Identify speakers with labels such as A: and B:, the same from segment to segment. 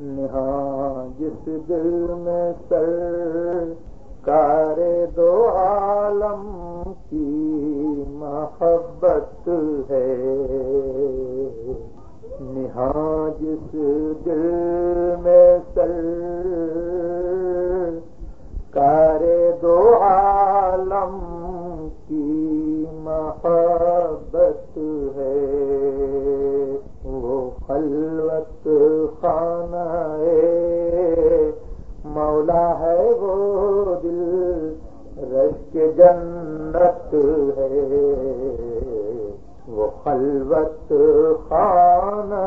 A: نہاں جس دل میں سر کار دو عالم کی محبت ہے۔ نہاں جس دل میں سر کار دو عالم کی محبت ہے وہ دل رش جنت ہے۔ وہ خلوت خانہ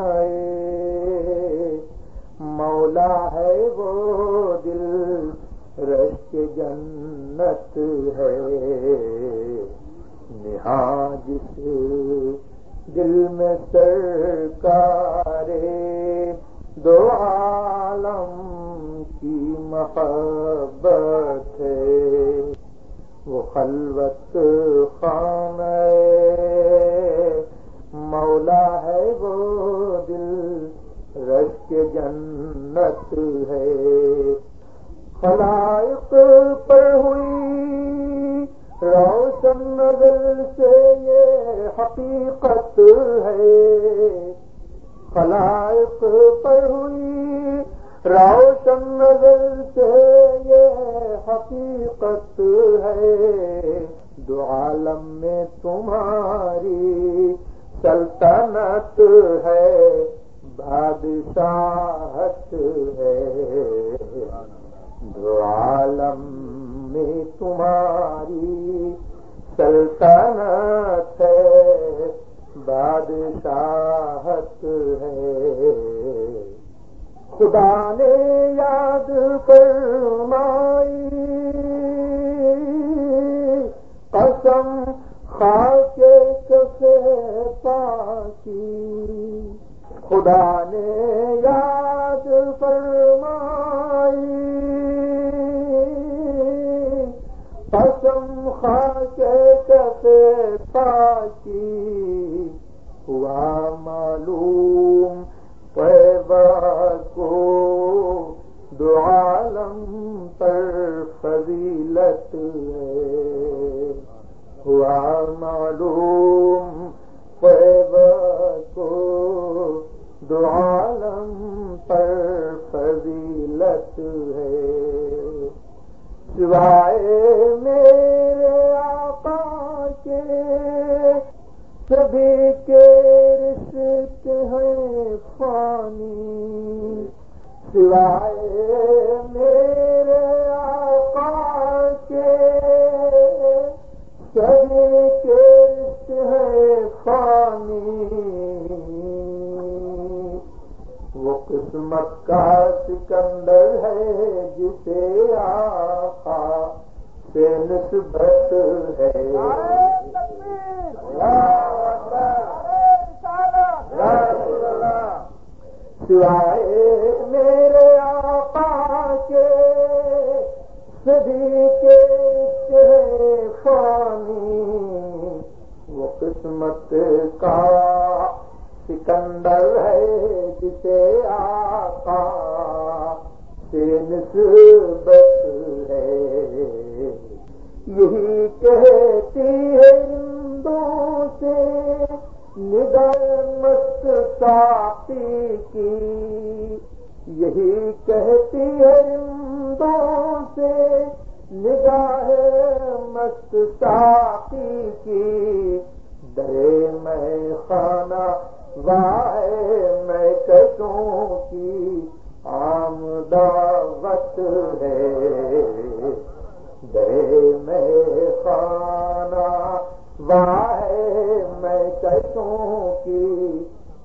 A: مولا ہے وہ دل رش جنت ہے۔ نہا جس دل میں سرکار دو عالم محبت ہے وہ خلوت خان مولا ہے وہ دل رش کے جنت ہے خلائق پر ہوئی روشن نظر سے یہ حقیقت ہے خلائق روشن نظر سے یہ حقیقت ہے۔ دو عالم میں تمہاری سلطنت ہے، بادشاہت ہے۔ دو عالم میں تمہاری سلطنت ہے بادشاہت خدا نے یاد فرمائی۔ قسم خاک کسے پاکی۔ خدا نے یاد فرمائی۔ قسم خاک کسے پاکی۔ ہوا ہوا معلوم کو دو عالم پر فضیلت ہے۔ سوائے میرے آقا کے، سبھی کے رشتے ہیں فانی۔ سوائے میرے قسمت کا سکندر ہے جسے آقا سے نسبت ہے سوائے میرے آقا کے سبھی کے فانی وہ قسمت کا سکندر ہے جسے سے نسبت ہے۔ یہی کہتی ہے ہندو سے مست ساقی کی۔ یہی کہتی ہے ہندو سے نگاہ مست ساقی کی۔ ڈرے میں خانہ وائے آمداوت ہے ڈرے میں خانہ وائے میں کسوں کی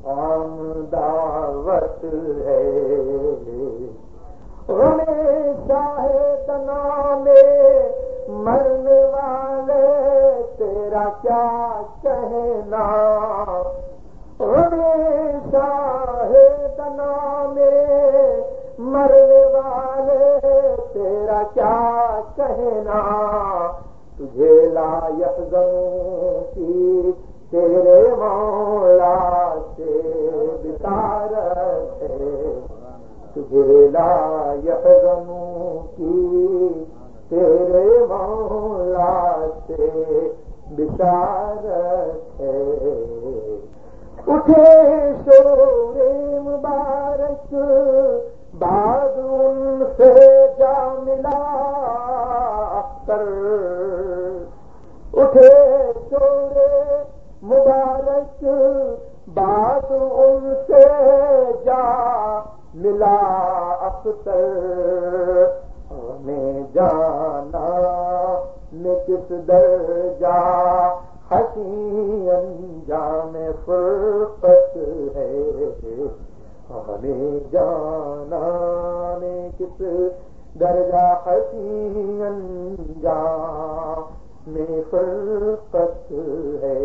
A: آمداوت ہے۔ ہمیشہ تنا میں مرنے والے، تیرا کیا کہنا؟ کیا کہنا؟ تجھے لا یحزنوں کی تیرے مولا سے بتارت ہے۔ تجھے لا یحزنوں کی تیرے مولا سے بشارت ہے۔ اٹھے شور مبارک۔ مبارک بعد ان سے جا ملا اختر ہمیں جانا میں کس درجہ ہسی انجام فرقت ہے۔ ہمیں جانا میں کس درجہ ہسی انجام میں فرقت ہے۔